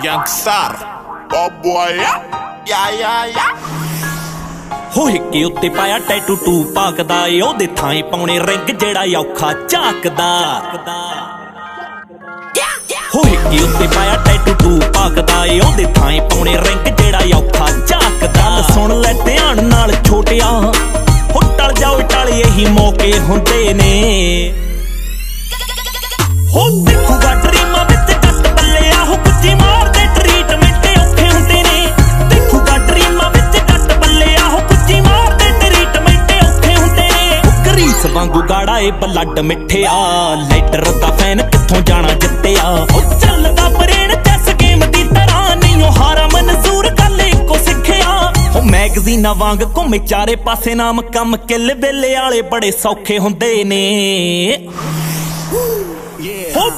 Young Sar. Oh boy, yeah, yeah, yeah. ਹੋ ਹਿੱਕੇ ਉੱਤੇ ਪਾਇਆ ਟੈਟੂ ਟੂ ਪਾਕਦਾ ਏ ਉਹਦੇ ਥਾਂ ਪਾਉਣੇ ਰਿੰਗ ਜਿਹੜਾ ਔਖਾ ਝਾਕਦਾ ਹੋ ਹਿੱਕੇ ਉੱਤੇ ਪਾਇਆ ਟੈਟੂ ਟੂ ਪਾਕਦਾ ਏ ਉਹਦੇ ਥਾਂ ਪਾਉਣੇ ਰਿੰਗ ਜਿਹੜਾ ਔਖਾ ਝਾਕਦਾ ਸੁਣ ਲੈ ਧਿਆਨ ਨਾਲ ਛੋਟਿਆ ਹੋ ਟਲ ਜਾਓ ਟਲ ਇਹੀ ਮੌਕੇ ਹੁੰਦੇ ਨੇ ਹੋ ਦੇਖੂਗਾ ਵਾਂਗੂ ਗਾੜਾ ਏ ਬਲੱਡ ਮਿੱਠਿਆ। ਲੈਟਰ ਦਾ ਫੈਨ ਕਿੱਥੋਂ ਜਾਣਾ ਜਿੱਤਿਆ। ਉਹ ਚੱਲਦਾ ਬਰੇਨ ਚੈਸ ਗੇਮ ਦੀ ਤਰ੍ਹਾਂ ਨਹੀਂ ਉਹ ਹਾਰਾ ਮਨਜ਼ੂਰ ਗੱਲ ਇੱਕੋ ਸਿੱਖਿਆ। ਉਹ ਮੈਗਜ਼ੀਨਾਂ ਵਾਂਗ ਘੁੰਮੇ ਚਾਰੇ ਪਾਸੇ ਨਾਮ ਕੰਮ ਕਿੱਲ ਬੇਲੇ ਵਾਲੇ ਬੜੇ ਸੌਖੇ ਹੁੰਦੇ ਨੇ। ਹੋ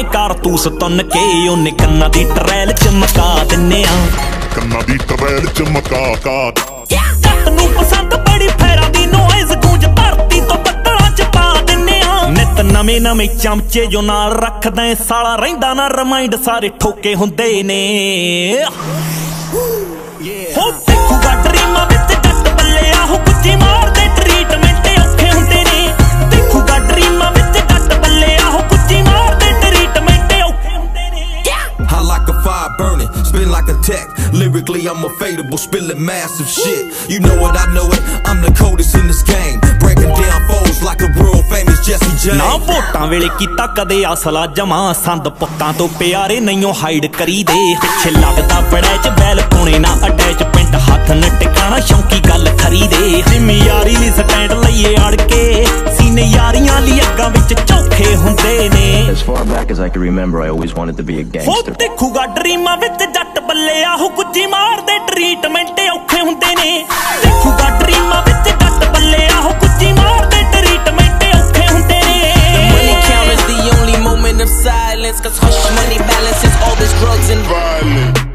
ਰੱਖੇ ਕਾਰਤੂਸ ਤੁੰਨ ਕੇ ਉਹਨੇ ਕੰਨਾਂ ਦੀ ਟਰੈਲ ਚਮਕਾ ਦਿੰਨੇ ਆ। ਕੰਨਾਂ ਦੀ ਟਰੈਲ ਚ ਮਕਾ ਕਾ ਜੱਟ ਨੂੰ ਪਸੰਦ ਬੜੀ ਫੈਰਾ ਦੀ ਨੋਇਜ਼ ਗੂੰਜ ਧਰਤੀ ਤੋਂ ਬੱਦਲਾਂ ਚ ਪਾ ਦਿੰਨੇ ਆ। ਨਿਤ ਨਵੇਂ ਨਵੇਂ ਚਮਚੇ ਜੋ ਨਾਲ ਰੱਖਦਾ ਏ ਸਾਲਾ ਰਹਿੰਦਾ ਨਾ ਰਿਮਾਈਂਡ ਸਾਰੇ ਠੋਕੇ ਹੁੰਦੇ ਨੇ। ਹੋ spin like a tech. Lyrically, I'm unfadable, spilling massive shit. You know it, I know it. I'm the coldest in this game. Breaking down foes like a world famous Jesse James. ਨਾ ਵੋਟਾਂ ਵੇਲੇ ਕੀਤਾ ਕਦੇ ਅਸਲਾ ਜਮਾ ਸੰਦ ਪੁੱਤਾਂ ਤੋਂ ਪਿਆਰੇ ਨਹੀਂਓ ਹਾਈਡ ਕਰੀਦੇ ਪਿੱਛੇ ਲੱਗਦਾ ਬੜਾ ਚ ਬੈਲ ਪੁਣੇ ਨਾ ਅਟੈਚ ਪਿੰਡ ਹੱਥ ਨ ਟਿਕਾਣਾ ਸ਼ੌਂਕੀ ਗੱਲ ਖਰੀਦੇ ਜਿੰਮੀ ਯਾਰੀ ਲਈ ਸਟੈਂਡ ਲਈਏ As far back as I can remember, I always wanted to be a gangster. The money count is the only moment of silence Cause hush money balances all these drugs and violence.